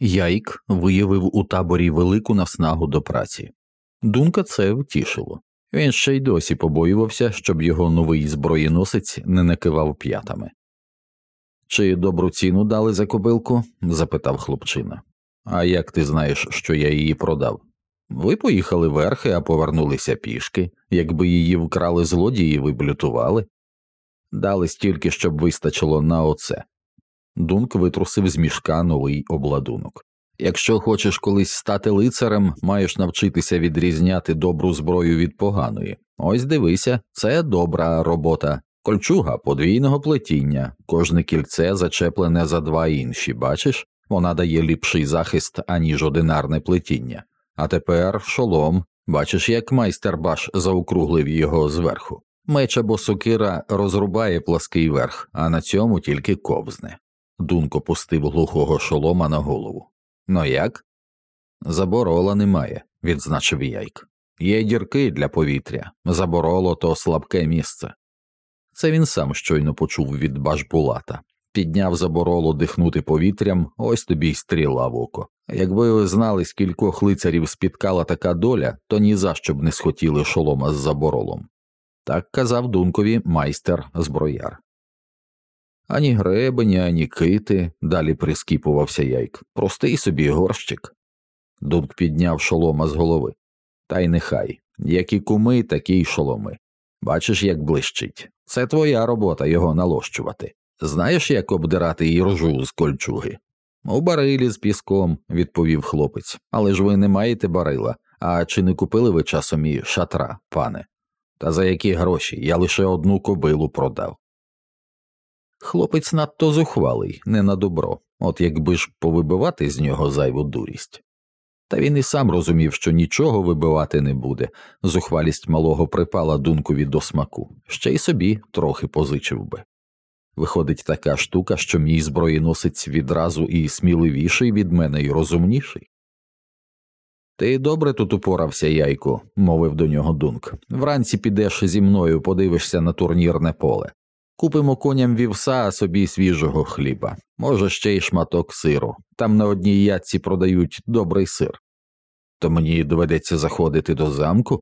Яйк виявив у таборі велику наснагу до праці. Дунка це втішило. Він ще й досі побоювався, щоб його новий зброєносець не накивав п'ятами. Чи добру ціну дали за кобилку? запитав хлопчина. А як ти знаєш, що я її продав? Ви поїхали верхи, а повернулися пішки, якби її вкрали злодії, ви б лютували. Дали стільки, щоб вистачило на оце. Дунк витрусив з мішка новий обладунок. Якщо хочеш колись стати лицарем, маєш навчитися відрізняти добру зброю від поганої. Ось дивися, це добра робота. Кольчуга подвійного плетіння, кожне кільце зачеплене за два інші, бачиш, вона дає ліпший захист, аніж одинарне плетіння. А тепер шолом, бачиш, як майстер баш заокруглив його зверху. Меч або сокира розрубає плаский верх, а на цьому тільки ковзне. Дунко пустив глухого шолома на голову. Ну як? Заборола немає, відзначив яйк. Є дірки для повітря, забороло то слабке місце. Це він сам щойно почув від башбулата. Підняв забороло дихнути повітрям, ось тобі й стріла в око. Якби ви знали, скількох лицарів спіткала така доля, то ні за що б не схотіли шолома з заборолом. Так казав Дункові майстер зброяр. Ані гребені, ані кити, далі прискіпувався яйк. Простий собі горщик. Дунк підняв шолома з голови. Та й нехай. Які куми, такі й шоломи. Бачиш, як блищить. Це твоя робота його налощувати. Знаєш, як обдирати їржу з кольчуги? У барилі з піском, відповів хлопець. Але ж ви не маєте барила. А чи не купили ви часом і шатра, пане? Та за які гроші? Я лише одну кобилу продав. Хлопець надто зухвалий, не на добро, от якби ж повибивати з нього зайву дурість. Та він і сам розумів, що нічого вибивати не буде, зухвалість малого припала дункові до смаку, ще й собі трохи позичив би. Виходить така штука, що мій зброєносець відразу і сміливіший від мене і розумніший. Ти добре тут упорався, яйку, мовив до нього дунк. Вранці підеш зі мною, подивишся на турнірне поле. Купимо коням вівса, а собі свіжого хліба, може, ще й шматок сиру. Там на одній ятці продають добрий сир. То мені доведеться заходити до замку?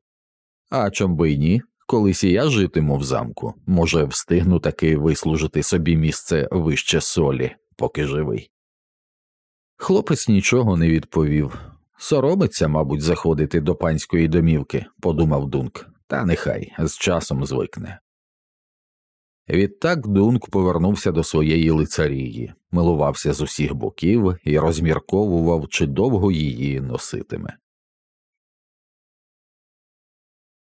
А чом би й ні? Колись і я житиму в замку, може, встигну таки вислужити собі місце вище солі, поки живий. Хлопець нічого не відповів. Соромиться, мабуть, заходити до панської домівки, подумав Дунк, та нехай з часом звикне. Відтак Дунк повернувся до своєї лицарії, милувався з усіх боків і розмірковував, чи довго її носитиме.